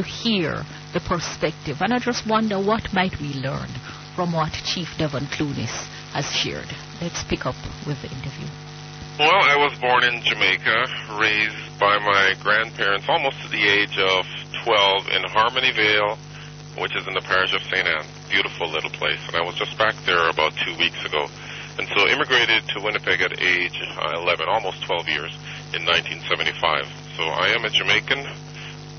to hear the perspective. And I just wonder what might we learn from what Chief Devon Clunis has shared. Let's pick up with the interview. Well, I was born in Jamaica, raised by my grandparents almost to the age of 12 in Harmony Vale, which is in the parish of St. Anne. Beautiful little place. And I was just back there about two weeks ago. And so immigrated to Winnipeg at age uh, 11, almost 12 years, in 1975. So I am a Jamaican,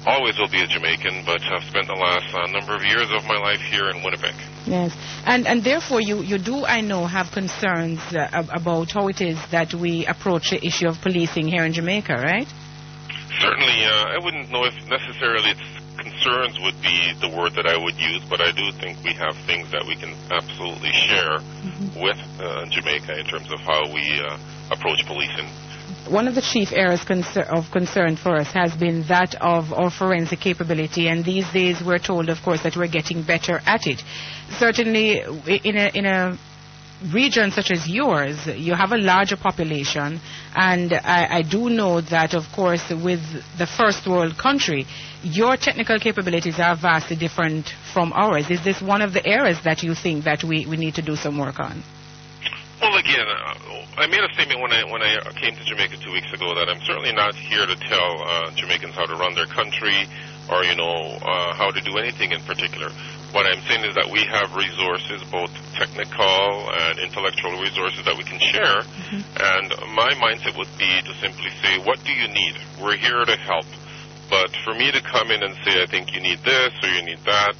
always will be a Jamaican, but I've spent the last uh, number of years of my life here in Winnipeg. Yes, and and therefore you you do I know have concerns uh, about how it is that we approach the issue of policing here in Jamaica, right? Certainly, uh, I wouldn't know if necessarily it's concerns would be the word that I would use, but I do think we have things that we can absolutely share mm-hmm. with uh, Jamaica in terms of how we uh, approach policing one of the chief areas of concern for us has been that of our forensic capability, and these days we're told, of course, that we're getting better at it. Certainly, in a, in a region such as yours, you have a larger population, and I, I, do know that, of course, with the first world country, your technical capabilities are vastly different from ours. Is this one of the areas that you think that we, we need to do some work on? Well, again, uh, I made a statement when I when I came to Jamaica two weeks ago that I'm certainly not here to tell uh, Jamaicans how to run their country or you know uh, how to do anything in particular. What I'm saying is that we have resources, both technical and intellectual resources that we can share. Mm-hmm. And my mindset would be to simply say, what do you need? We're here to help. But for me to come in and say, I think you need this or you need that,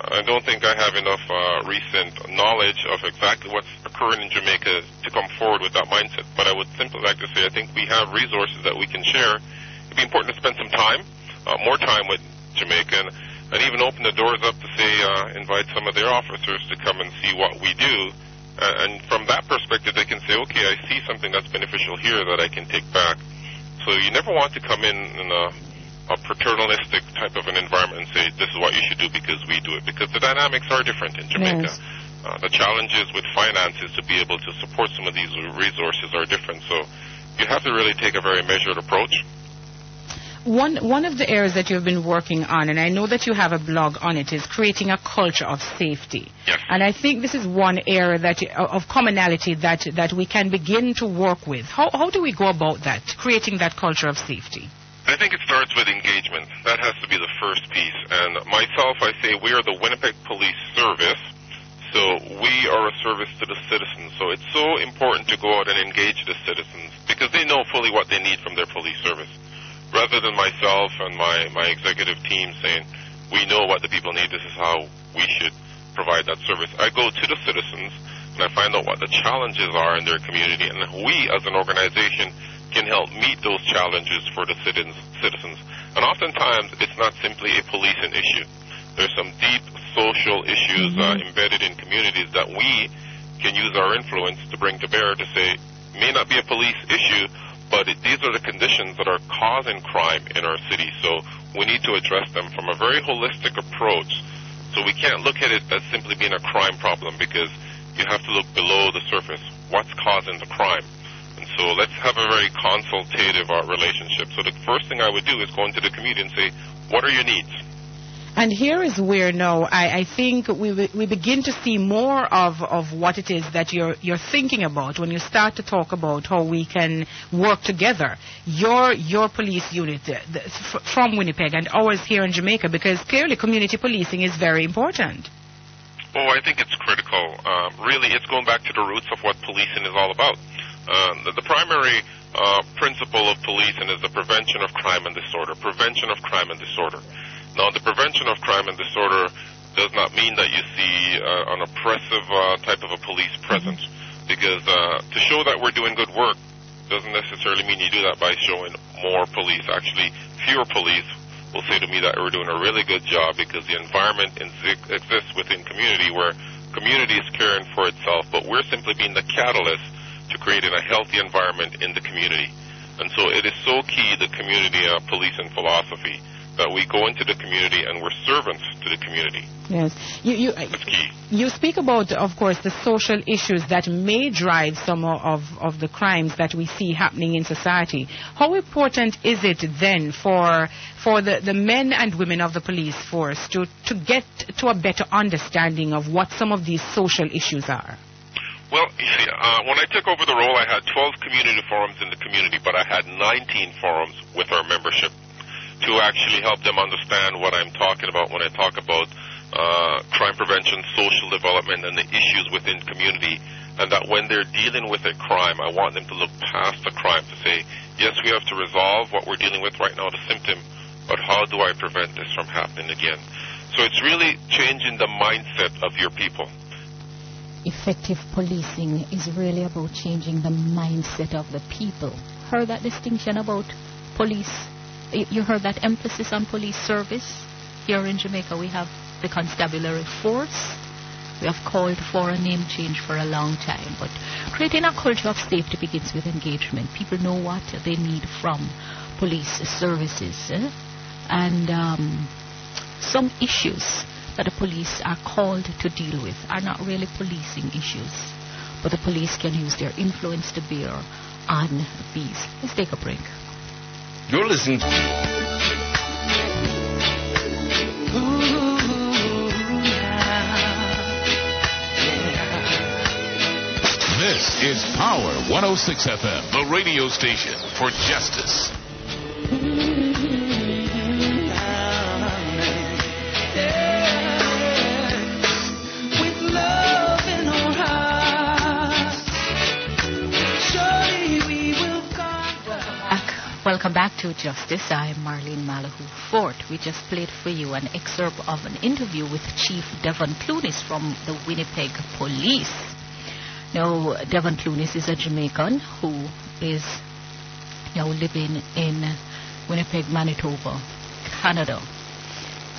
I don't think I have enough uh, recent knowledge of exactly what's occurring in Jamaica to come forward with that mindset. But I would simply like to say I think we have resources that we can share. It'd be important to spend some time, uh, more time with Jamaica, and, and even open the doors up to say uh, invite some of their officers to come and see what we do. Uh, and from that perspective, they can say, okay, I see something that's beneficial here that I can take back. So you never want to come in in a a paternalistic type of an environment and say this is what you should do because we do it because the dynamics are different in Jamaica. Yes. Uh, the challenges with finances to be able to support some of these resources are different. So you have to really take a very measured approach. One one of the areas that you've been working on, and I know that you have a blog on it, is creating a culture of safety. Yes. And I think this is one area that of commonality that that we can begin to work with. How how do we go about that, creating that culture of safety? I think it starts with engagement. That has to be the first piece. And myself, I say we are the Winnipeg Police Service. So we are a service to the citizens. So it's so important to go out and engage the citizens because they know fully what they need from their police service. Rather than myself and my, my executive team saying, we know what the people need, this is how we should provide that service. I go to the citizens and I find out what the challenges are in their community and we as an organization can help meet those challenges for the citizens. And oftentimes, it's not simply a policing issue. There's some deep social issues uh, mm-hmm. embedded in communities that we can use our influence to bring to bear to say, may not be a police issue, but it, these are the conditions that are causing crime in our city. So we need to address them from a very holistic approach. So we can't look at it as simply being a crime problem because you have to look below the surface. What's causing the crime? So let's have a very consultative uh, relationship. So the first thing I would do is go into the community and say, what are your needs? And here is where no, I, I think we, we begin to see more of, of what it is that you're, you're thinking about when you start to talk about how we can work together. Your, your police unit the, the, from Winnipeg and ours here in Jamaica, because clearly community policing is very important. Oh, I think it's critical. Um, really, it's going back to the roots of what policing is all about. Uh, the, primary uh, principle of policing is the prevention of crime and disorder. Prevention of crime and disorder. Now, the prevention of crime and disorder does not mean that you see uh, an oppressive uh, type of a police presence, because uh, to show that we're doing good work doesn't necessarily mean you do that by showing more police. Actually, fewer police will say to me that we're doing a really good job because the environment exists within community where community is caring for itself, but we're simply being the catalyst to creating a healthy environment in the community. And so it is so key, the community uh, policing philosophy, that we go into the community and we're servants to the community. Yes. You, you, That's key. you speak about, of course, the social issues that may drive some of, of the crimes that we see happening in society. How important is it then for, for the, the men and women of the police force to, to get to a better understanding of what some of these social issues are? Well, you see, uh, when I took over the role, I had 12 community forums in the community, but I had 19 forums with our membership to actually help them understand what I'm talking about when I talk about uh, crime prevention, social development, and the issues within community. And that when they're dealing with a crime, I want them to look past the crime to say, yes, we have to resolve what we're dealing with right now, the symptom, but how do I prevent this from happening again? So it's really changing the mindset of your people effective policing is really about changing the mindset of the people. Heard that distinction about police? You heard that emphasis on police service? Here in Jamaica, we have the constabulary force. We have called for a name change for a long time, but creating a culture of safety begins with engagement. People know what they need from police services, eh? and um, some issues that the police are called to deal with are not really policing issues, but the police can use their influence to bear on these. Let's take a break. You're listening. This is Power 106 FM, the radio station for justice. Welcome back to Justice. I am Marlene Malahoo Fort. We just played for you an excerpt of an interview with Chief Devon Clunis from the Winnipeg Police. Now, Devon Clunis is a Jamaican who is now living in Winnipeg, Manitoba, Canada.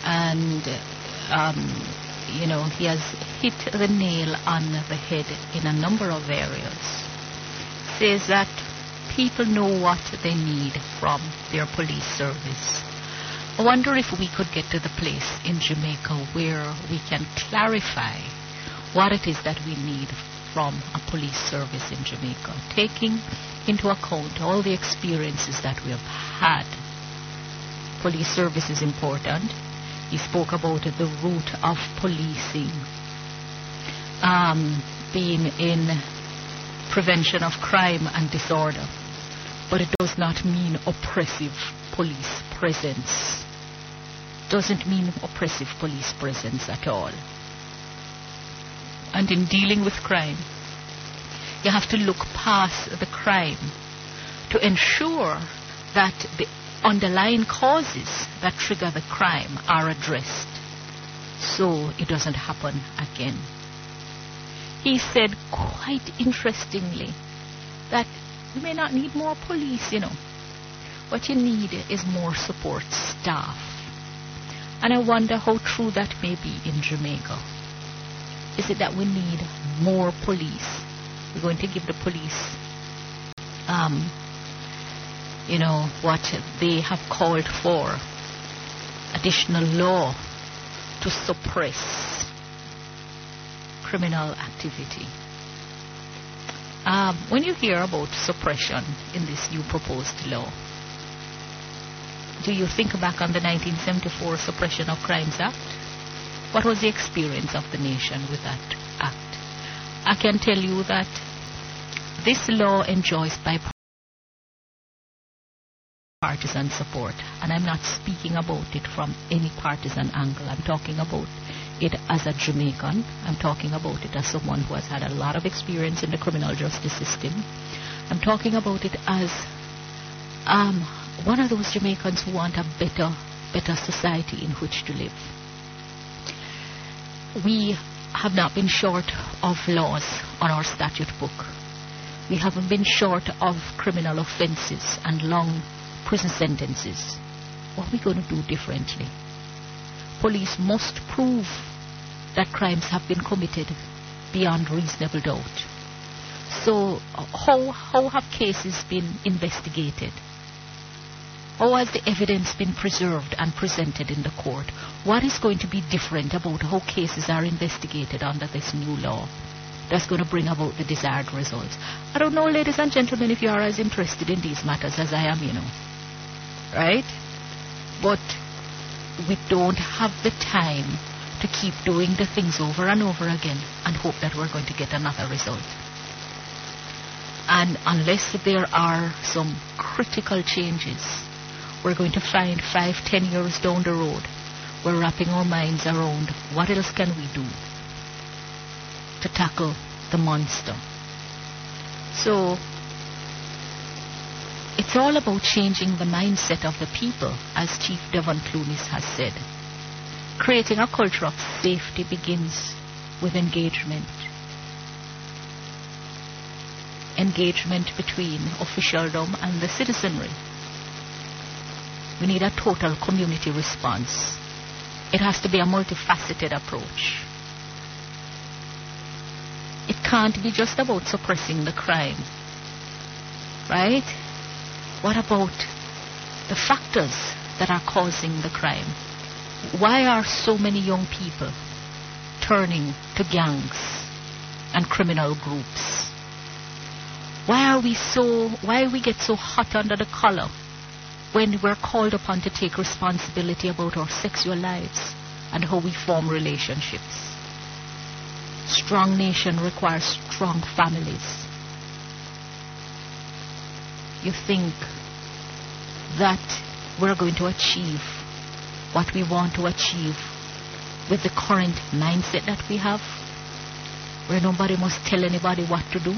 And, um, you know, he has hit the nail on the head in a number of areas. Says that people know what they need from their police service. I wonder if we could get to the place in Jamaica where we can clarify what it is that we need from a police service in Jamaica, taking into account all the experiences that we have had. Police service is important. He spoke about the root of policing um, being in prevention of crime and disorder but it does not mean oppressive police presence. Doesn't mean oppressive police presence at all. And in dealing with crime, you have to look past the crime to ensure that the underlying causes that trigger the crime are addressed so it doesn't happen again. He said quite interestingly that you may not need more police, you know. What you need is more support staff. And I wonder how true that may be in Jamaica. Is it that we need more police? We're going to give the police, um, you know, what they have called for additional law to suppress criminal activity. Um, when you hear about suppression in this new proposed law, do you think back on the 1974 Suppression of Crimes Act? What was the experience of the nation with that act? I can tell you that this law enjoys bipartisan support, and I'm not speaking about it from any partisan angle. I'm talking about it as a Jamaican. I'm talking about it as someone who has had a lot of experience in the criminal justice system. I'm talking about it as um, one of those Jamaicans who want a better, better society in which to live. We have not been short of laws on our statute book. We haven't been short of criminal offences and long prison sentences. What are we going to do differently? Police must prove that crimes have been committed beyond reasonable doubt. So, how, how have cases been investigated? How has the evidence been preserved and presented in the court? What is going to be different about how cases are investigated under this new law that's going to bring about the desired results? I don't know, ladies and gentlemen, if you are as interested in these matters as I am, you know. Right? But we don't have the time to keep doing the things over and over again and hope that we're going to get another result. And unless there are some critical changes, we're going to find five, ten years down the road, we're wrapping our minds around what else can we do to tackle the monster. So, it's all about changing the mindset of the people, as Chief Devon Clunis has said. Creating a culture of safety begins with engagement. Engagement between officialdom and the citizenry. We need a total community response. It has to be a multifaceted approach. It can't be just about suppressing the crime. Right? What about the factors that are causing the crime? Why are so many young people turning to gangs and criminal groups? Why are we so why we get so hot under the collar when we're called upon to take responsibility about our sexual lives and how we form relationships? Strong nation requires strong families. You think that we're going to achieve what we want to achieve with the current mindset that we have, where nobody must tell anybody what to do?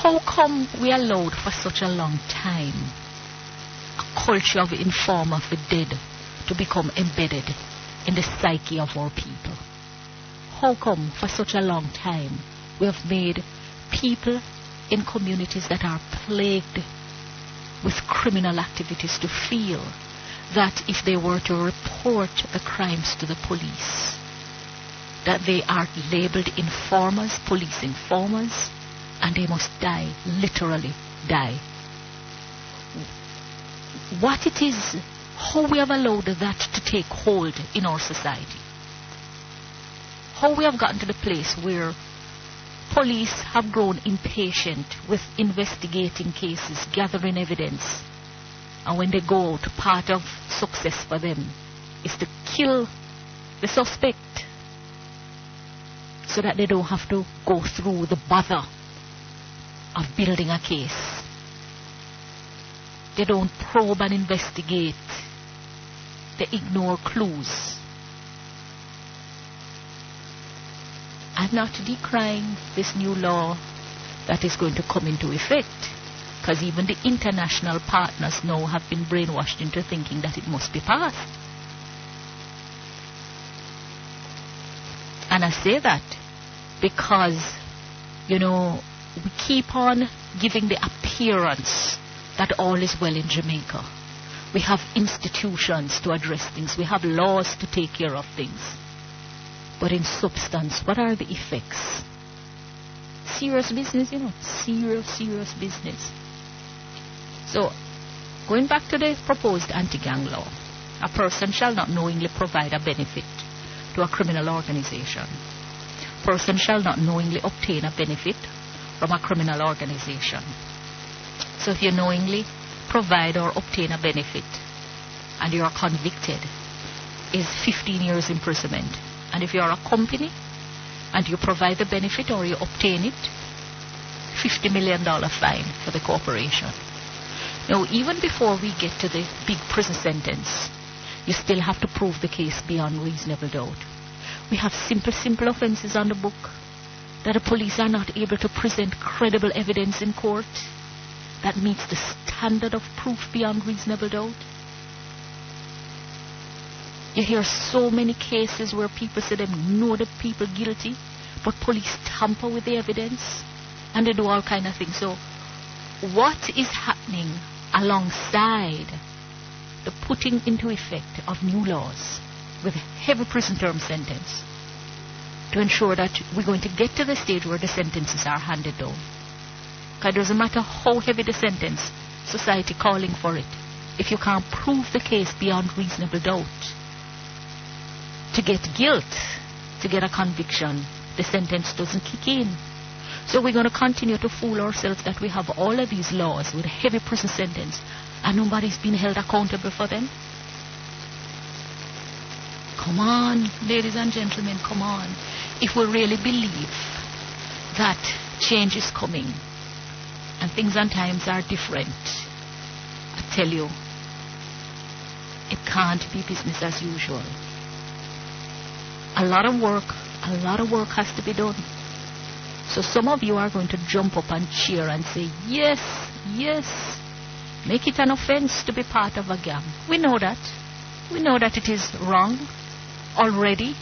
How come we allowed for such a long time a culture of inform of the dead to become embedded in the psyche of our people? How come for such a long time we have made people in communities that are plagued with criminal activities to feel that if they were to report the crimes to the police, that they are labeled informers, police informers, and they must die, literally die. What it is, how we have allowed that to take hold in our society. How we have gotten to the place where police have grown impatient with investigating cases, gathering evidence, and when they go out, part of success for them is to kill the suspect so that they don't have to go through the bother of building a case. They don't probe and investigate. They ignore clues. I'm not decrying this new law that is going to come into effect because even the international partners now have been brainwashed into thinking that it must be passed. And I say that because, you know, we keep on giving the appearance that all is well in Jamaica. We have institutions to address things. We have laws to take care of things. But in substance, what are the effects? Serious business, you know, serious, serious business. So, going back to the proposed anti-gang law, a person shall not knowingly provide a benefit to a criminal organization. Person shall not knowingly obtain a benefit from a criminal organization. So if you knowingly provide or obtain a benefit and you are convicted, is 15 years imprisonment. And if you are a company and you provide the benefit or you obtain it, $50 million fine for the corporation. Now, even before we get to the big prison sentence, you still have to prove the case beyond reasonable doubt. We have simple, simple offenses on the book that the police are not able to present credible evidence in court that meets the standard of proof beyond reasonable doubt. You hear so many cases where people say they know the people guilty, but police tamper with the evidence and they do all kind of things. So, what is happening alongside the putting into effect of new laws with heavy prison term sentence to ensure that we're going to get to the stage where the sentences are handed down. Because it doesn't matter how heavy the sentence, society calling for it. If you can't prove the case beyond reasonable doubt, to get guilt, to get a conviction, the sentence doesn't kick in. So we're going to continue to fool ourselves that we have all of these laws with heavy prison sentence and nobody's been held accountable for them. Come on, ladies and gentlemen, come on. If we really believe that change is coming and things and times are different, I tell you, it can't be business as usual. A lot of work, a lot of work has to be done. So some of you are going to jump up and cheer and say, yes, yes, make it an offense to be part of a gang. We know that. We know that it is wrong already,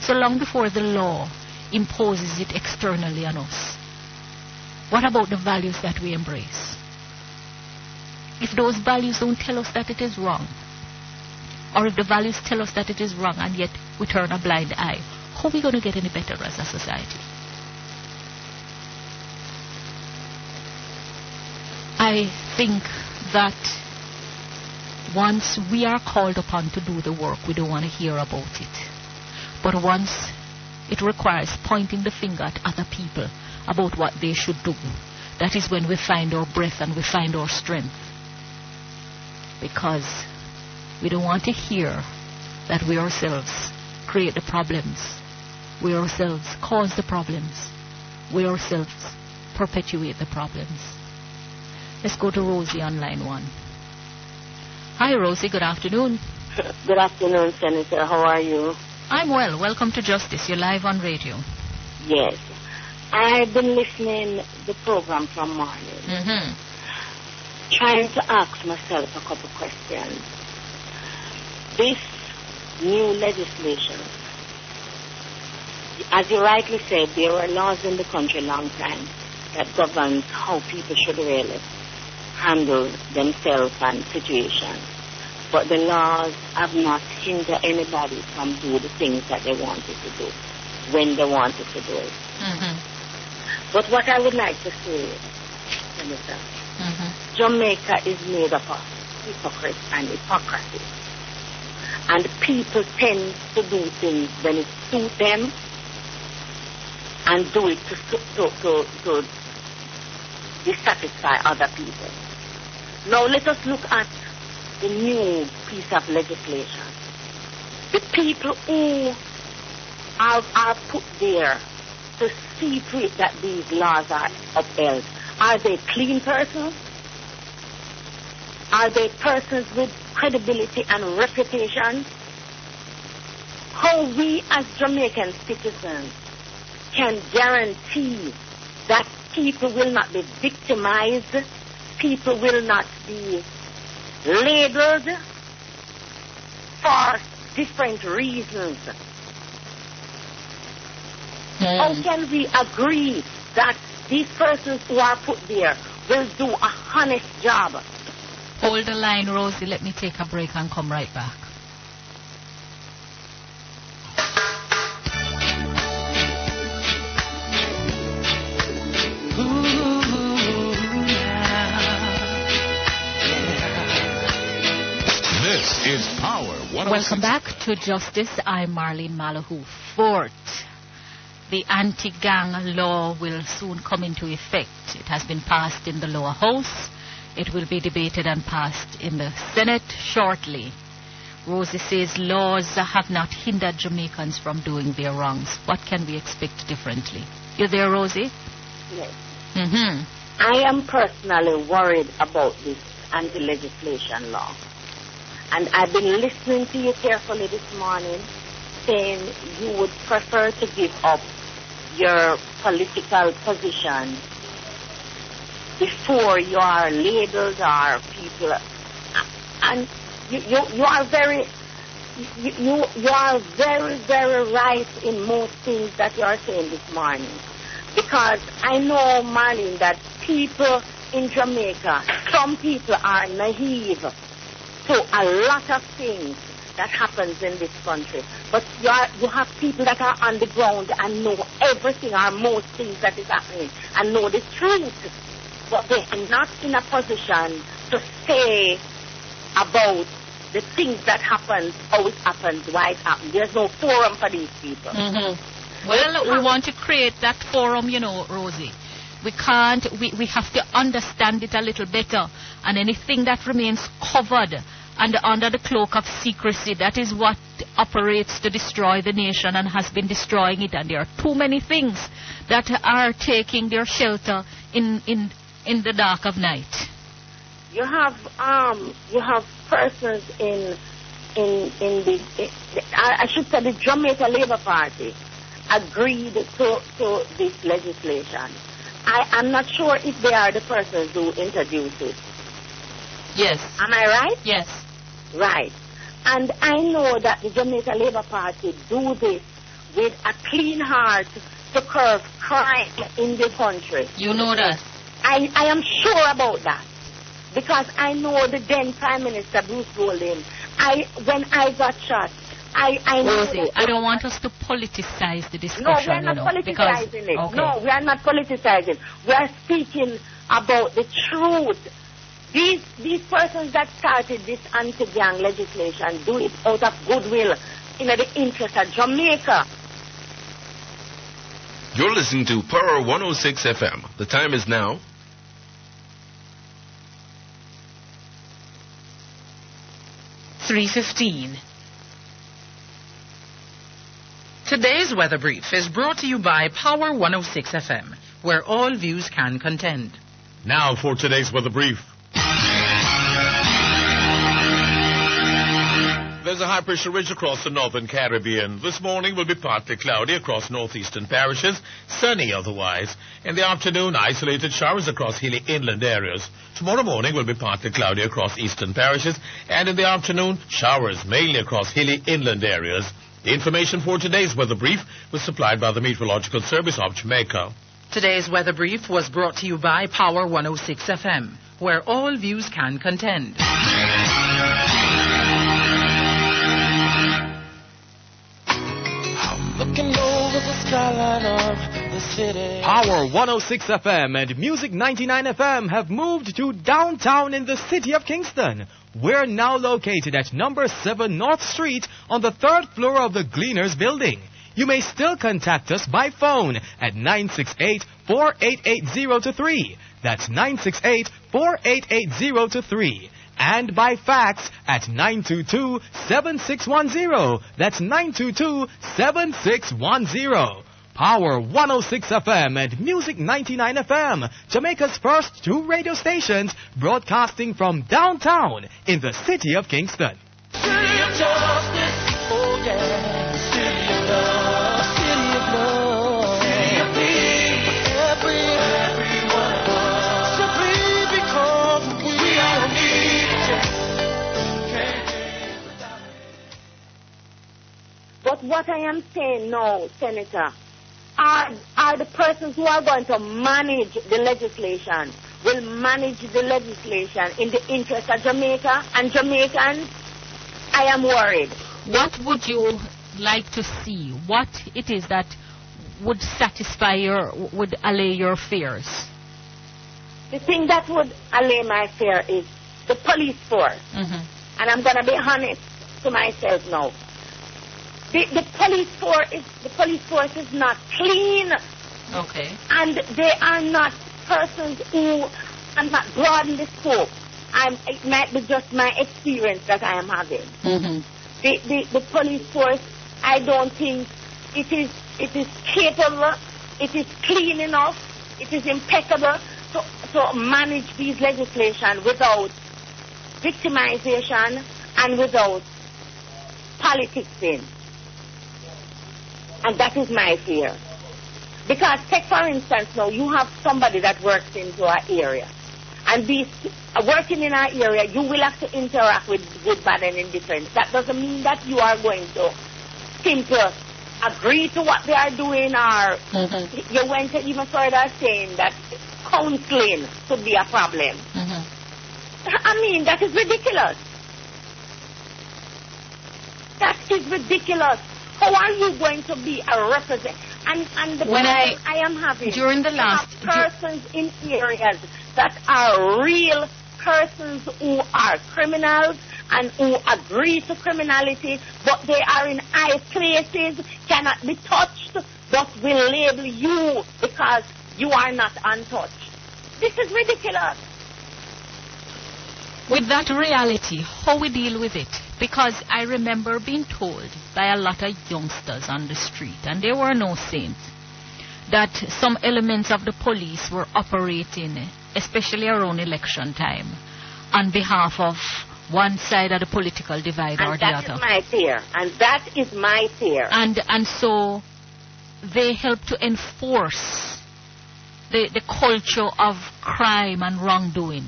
so long before the law imposes it externally on us. What about the values that we embrace? If those values don't tell us that it is wrong, or if the values tell us that it is wrong and yet we turn a blind eye, how are we going to get any better as a society? I think that once we are called upon to do the work, we don't want to hear about it. But once it requires pointing the finger at other people about what they should do, that is when we find our breath and we find our strength. Because we don't want to hear that we ourselves create the problems. We ourselves cause the problems. We ourselves perpetuate the problems. Let's go to Rosie on line one. Hi, Rosie. Good afternoon. Good afternoon, Senator. How are you? I'm well. Welcome to Justice. You're live on radio. Yes. I've been listening the program from morning, Mm-hmm. trying to ask myself a couple questions. This new legislation, as you rightly said, there were laws in the country a long time that governs how people should really handle themselves and situations. But the laws have not hindered anybody from doing the things that they wanted to do when they wanted to do it. Mm-hmm. But what I would like to say, Senator, Mm-hmm. Jamaica is made up of hypocrites and hypocrisy. And people tend to do things when it suits them and do it to, to, to, to dissatisfy other people. Now let us look at the new piece of legislation. The people who are, are put there to see to it that these laws are upheld. Are they clean persons? Are they persons with credibility and reputation? How we as Jamaican citizens can guarantee that people will not be victimized, people will not be labeled for different reasons. Hmm. How can we agree that these persons who are put there will do a honest job? Hold the line, Rosie. Let me take a break and come right back. This is Power 106. Welcome back to Justice. I'm Marlene Malahoo. Fort. The anti-gang law will soon come into effect. It has been passed in the lower house. It will be debated and passed in the Senate shortly. Rosie says laws have not hindered Jamaicans from doing their wrongs. What can we expect differently? You there, Rosie? Yes. Mm-hmm. I am personally worried about this anti-legislation law. And I've been listening to you carefully this morning, saying you would prefer to give up your political position before you are labeled or people. Uh, and you, you, you are very, you, you, you are very, very right in most things that you are saying this morning. Because I know, Marlene, that people in Jamaica, some people are naive to a lot of things that happens in this country. But you, are, you have people that are on the ground and know everything or most things that is happening and know the truth. But they are not in a position to say about the things that happens, how it happens, why it happens. There's no forum for these people. Mm-hmm. Well, we want to create that forum, you know, Rosie. We can't, we, we have to understand it a little better. And anything that remains covered and under the cloak of secrecy, that is what operates to destroy the nation and has been destroying it. And there are too many things that are taking their shelter in, in, in the dark of night. You have um you have persons in in in the, in the I, I should say the Jamaica Labour Party agreed to to this legislation. I am not sure if they are the persons who introduced it. Yes. Am I right? Yes. Right. And I know that the Jamaica Labour Party do this with a clean heart to curb crime in the country. You know that. I, I am sure about that. Because I know the then Prime Minister Bruce Golding. I when I got shot, I I know Rosie, that- I don't want us to politicize the discussion. no, we are you not know, politicizing because, it. Okay. No, we are not politicizing. We are speaking about the truth. These these persons that started this anti-gang legislation do it out of goodwill in the interest of Jamaica. You're listening to Power 106 FM. The time is now. Three fifteen. Today's weather brief is brought to you by Power 106 FM, where all views can contend. Now for today's weather brief. There's a high pressure ridge across the northern Caribbean. This morning will be partly cloudy across northeastern parishes, sunny otherwise. In the afternoon, isolated showers across hilly inland areas. Tomorrow morning will be partly cloudy across eastern parishes, and in the afternoon, showers mainly across hilly inland areas. The information for today's weather brief was supplied by the Meteorological Service of Jamaica. Today's weather brief was brought to you by Power 106 FM, where all views can contend. Power 106 FM and Music 99 FM have moved to downtown in the city of Kingston. We're now located at number 7 North Street on the third floor of the Gleaners building. You may still contact us by phone at 968-4880-3. That's 968-4880-3. And by fax at 922-7610. That's 922-7610. Power 106 FM and Music 99 FM, Jamaica's first two radio stations broadcasting from downtown in the city of Kingston. What I am saying now, Senator, are, are the persons who are going to manage the legislation, will manage the legislation in the interest of Jamaica and Jamaicans? I am worried. What would you like to see? What it is that would satisfy your, would allay your fears? The thing that would allay my fear is the police force. Mm-hmm. And I'm going to be honest to myself now. The, the police force is the police force is not clean, Okay. and they are not persons who are not broaden the scope. I'm, it might be just my experience that I am having. Mm-hmm. The, the, the police force, I don't think it is it is capable, it is clean enough, it is impeccable to, to manage these legislation without victimization and without politics in. And that is my fear. Because take for instance now, you have somebody that works into our area. And be uh, working in our area, you will have to interact with good, bad, and indifferent. That doesn't mean that you are going to simply agree to what they are doing or Mm-hmm. you went to even further saying that counseling could be a problem. Mm-hmm. I mean, that is ridiculous. That is ridiculous. How are you going to be a representative? And, and the When I- I am having during the last- persons in areas that are real persons who are criminals and who agree to criminality, but they are in high places, cannot be touched, but will label you because you are not untouched. This is ridiculous. With that reality, how we deal with it? Because I remember being told by a lot of youngsters on the street, and they were no saints, that some elements of the police were operating, especially around election time, on behalf of one side of the political divide or And the that is other. my fear. And that is my fear. and and so they help to enforce the the culture of crime and wrongdoing.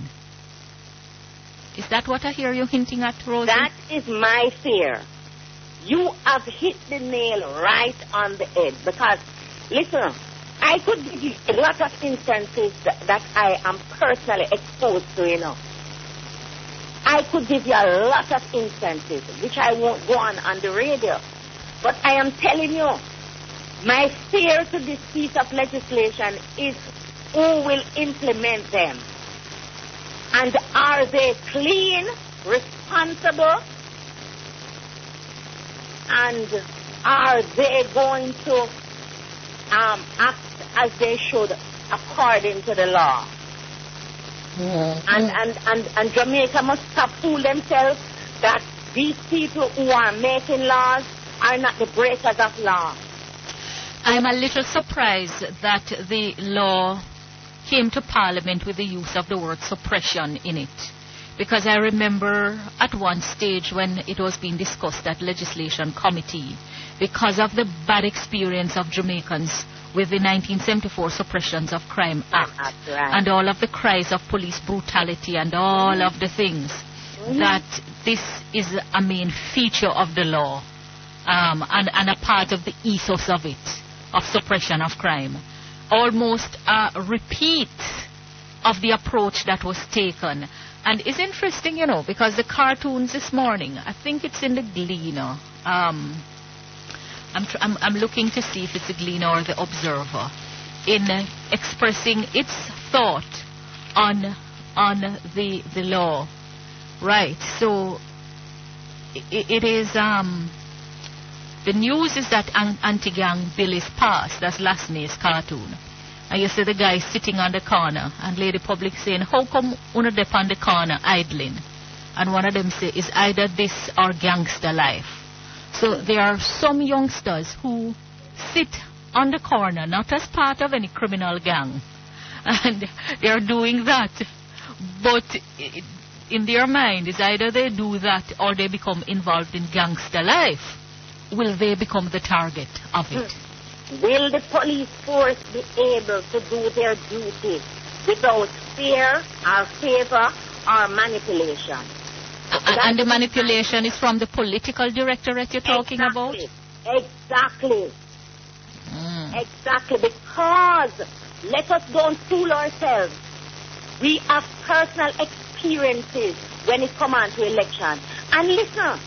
Is that what I hear you hinting at, Rosie? That is my fear. You have hit the nail right on the head because, listen, I could give you a lot of instances that, that I am personally exposed to, you know. I could give you a lot of instances, which I won't go on on the radio. But I am telling you, my fear to this piece of legislation is who will implement them. And are they clean, responsible, and are they going to um, act as they should according to the law? And, and, and, and Jamaica must stop fool themselves that these people who are making laws are not the breakers of law. I'm a little surprised that the law came to Parliament with the use of the word suppression in it. Because I remember at one stage when it was being discussed at Legislation Committee, because of the bad experience of Jamaicans with the 1974 Suppressions of Crime Act right. and all of the cries of police brutality and all of the things, that this is a main feature of the law um, and, and a part of the ethos of it, of suppression of crime. Almost a repeat of the approach that was taken. And it's interesting, you know, because the cartoons this morning, I think it's in the Gleaner. Um, I'm, I'm, I'm looking to see if it's the Gleaner or the Observer in expressing its thought on on the the law. Right. So i it is um the news is that an anti-gang bill is passed. That's last night's cartoon. And you see the guy sitting on the corner and Lady Public saying, How come one of them on the corner idling? And one of them say, Is either this or gangster life. So there are some youngsters who sit on the corner, not as part of any criminal gang. And they are doing that. But in their mind is either they do that or they become involved in gangster life. Will they become the target of it? Will the police force be able to do their duty without fear or favor or manipulation? And the manipulation is from the political directorate you're talking about? Exactly. Mm. Exactly. Because let us don't fool ourselves. We have personal experiences when it comes on to election. And listen,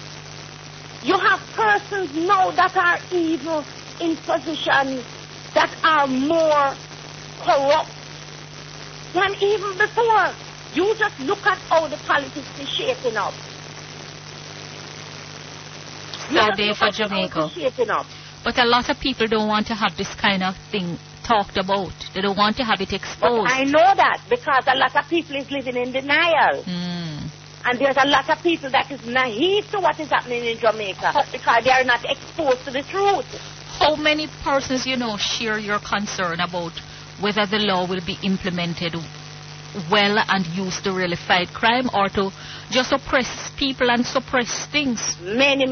you have persons now that are evil in positions that are more corrupt than even before. You just look at how the politics is shaping up. Sad day for Jamaica. But a lot of people don't want to have this kind of thing talked about. They don't want to have it But exposed. I know that because a lot of people is living in denial. Mm. And there's a lot of people that is naive to what is happening in Jamaica oh. because they are not exposed to the truth. How many persons, you know, share your concern about whether the law will be implemented well and used to really fight crime or to just oppress people and suppress things? Many,